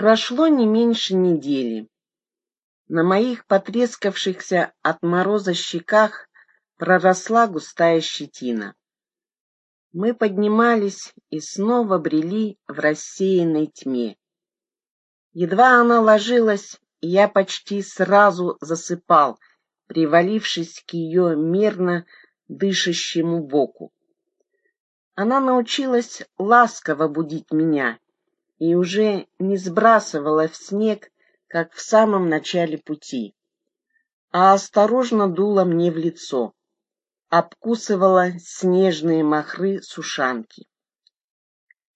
Прошло не меньше недели. На моих потрескавшихся от мороза щеках проросла густая щетина. Мы поднимались и снова брели в рассеянной тьме. Едва она ложилась, я почти сразу засыпал, привалившись к ее мерно дышащему боку. Она научилась ласково будить меня и уже не сбрасывала в снег, как в самом начале пути, а осторожно дула мне в лицо, обкусывала снежные махры сушанки.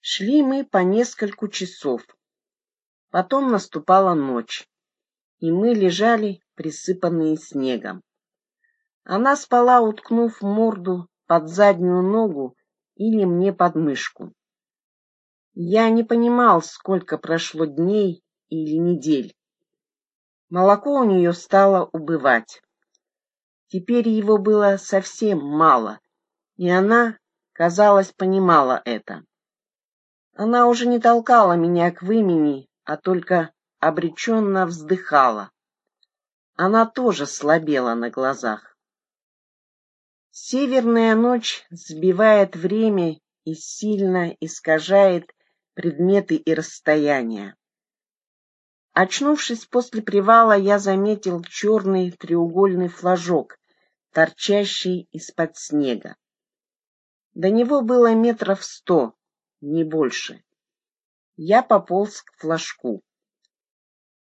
Шли мы по нескольку часов. Потом наступала ночь, и мы лежали, присыпанные снегом. Она спала, уткнув морду под заднюю ногу или мне под мышку. Я не понимал, сколько прошло дней или недель. Молоко у нее стало убывать. Теперь его было совсем мало, и она, казалось, понимала это. Она уже не толкала меня к вымени, а только обреченно вздыхала. Она тоже слабела на глазах. Северная ночь сбивает время и сильно искажает предметы и расстояния. Очнувшись после привала, я заметил черный треугольный флажок, торчащий из-под снега. До него было метров сто, не больше. Я пополз к флажку.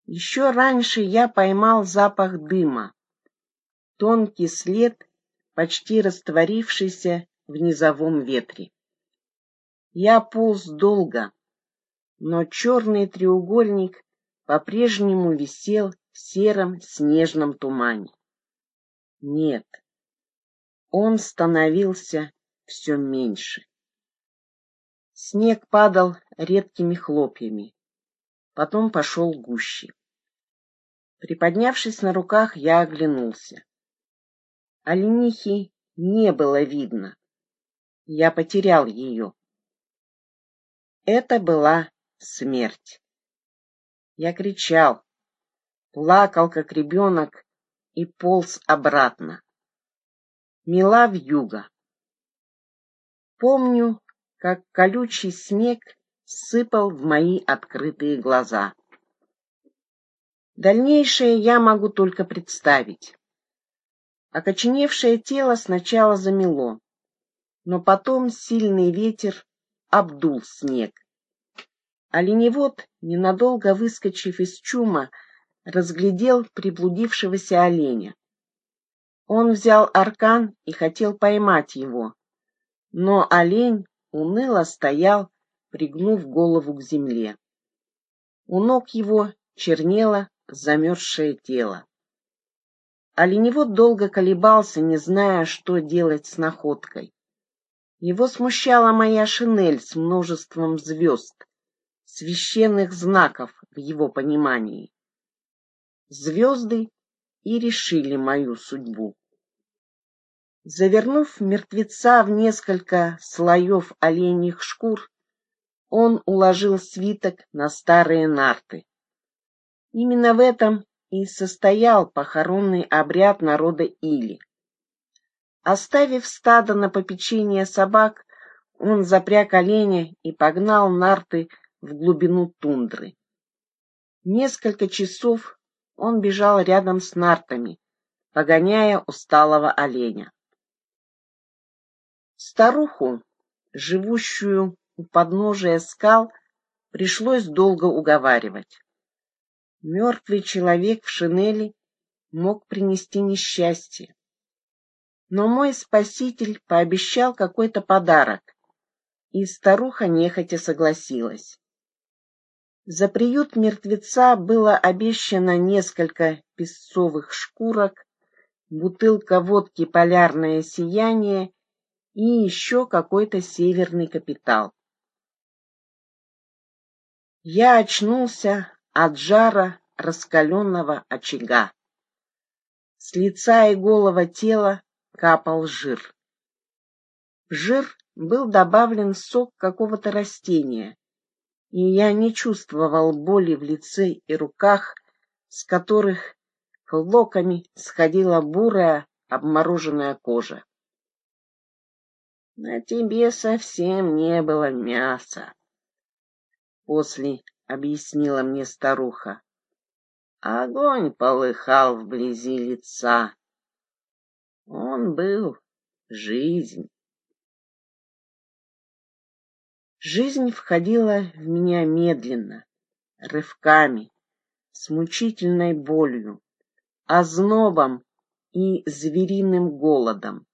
Еще раньше я поймал запах дыма. Тонкий след почти растворившийся в низовом ветре. Я полз долго, но черный треугольник по-прежнему висел в сером снежном тумане. Нет, он становился все меньше. Снег падал редкими хлопьями, потом пошел гуще. Приподнявшись на руках, я оглянулся. Оленихи не было видно. Я потерял ее. Это была смерть. Я кричал, плакал, как ребенок, и полз обратно. Мела в юго. Помню, как колючий снег сыпал в мои открытые глаза. Дальнейшее я могу только представить. Окоченевшее тело сначала замело, но потом сильный ветер обдул снег. Оленевод, ненадолго выскочив из чума, разглядел приблудившегося оленя. Он взял аркан и хотел поймать его, но олень уныло стоял, пригнув голову к земле. У ног его чернело замерзшее тело. Оленевод долго колебался, не зная, что делать с находкой. Его смущала моя шинель с множеством звезд, священных знаков в его понимании. Звезды и решили мою судьбу. Завернув мертвеца в несколько слоев оленьих шкур, он уложил свиток на старые нарты. Именно в этом и состоял похоронный обряд народа Или. Оставив стадо на попечение собак, он запряг оленя и погнал нарты в глубину тундры. Несколько часов он бежал рядом с нартами, погоняя усталого оленя. Старуху, живущую у подножия скал, пришлось долго уговаривать. Мертвый человек в шинели мог принести несчастье. Но мой спаситель пообещал какой-то подарок, и старуха нехотя согласилась. За приют мертвеца было обещано несколько песцовых шкурок, бутылка водки «Полярное сияние» и еще какой-то северный капитал. Я очнулся от жара раскаленного очага. С лица и голого тела капал жир. В жир был добавлен сок какого-то растения, и я не чувствовал боли в лице и руках, с которых клоками сходила бурая обмороженная кожа. На тебе совсем не было мяса, после объяснила мне старуха. Огонь полыхал вблизи лица. Он был жизнь. Жизнь входила в меня медленно, рывками, с мучительной болью, ознобом и звериным голодом,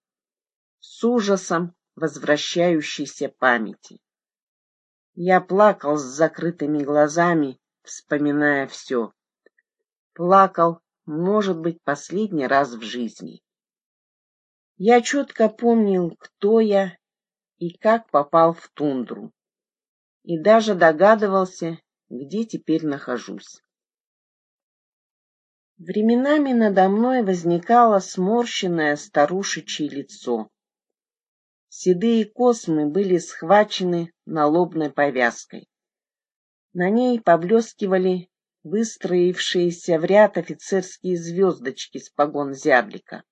с ужасом возвращающейся памяти. Я плакал с закрытыми глазами, вспоминая все. Плакал, может быть, последний раз в жизни. Я четко помнил, кто я и как попал в тундру и даже догадывался, где теперь нахожусь. Временами надо мной возникало сморщенное старушечье лицо. Седые космы были схвачены налобной повязкой. На ней поблескивали выстроившиеся в ряд офицерские звездочки с погон зяблика.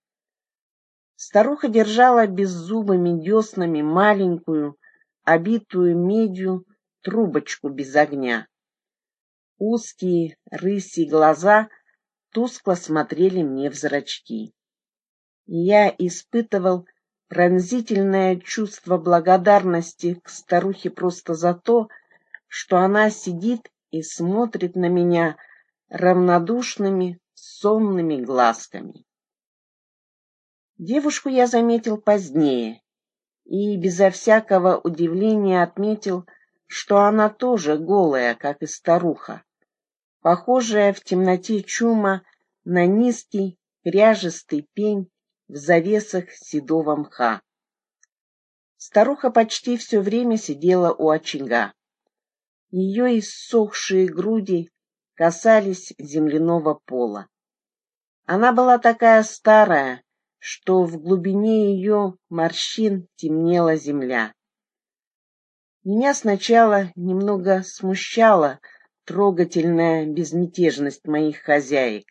Старуха держала беззубыми деснами маленькую, обитую медью, трубочку без огня. Узкие рыси глаза тускло смотрели мне в зрачки. Я испытывал пронзительное чувство благодарности к старухе просто за то, что она сидит и смотрит на меня равнодушными, сонными глазками. Девушку я заметил позднее и безо всякого удивления отметил, что она тоже голая, как и старуха, похожая в темноте чума на низкий кряжестый пень в завесах седого мха. Старуха почти все время сидела у очага. Ее иссохшие груди касались земляного пола. Она была такая старая, что в глубине ее морщин темнела земля. Меня сначала немного смущала трогательная безмятежность моих хозяек,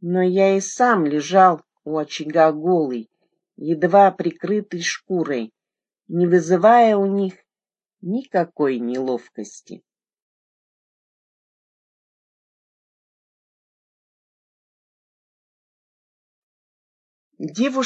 но я и сам лежал у очага голый, едва прикрытый шкурой, не вызывая у них никакой неловкости. Девушка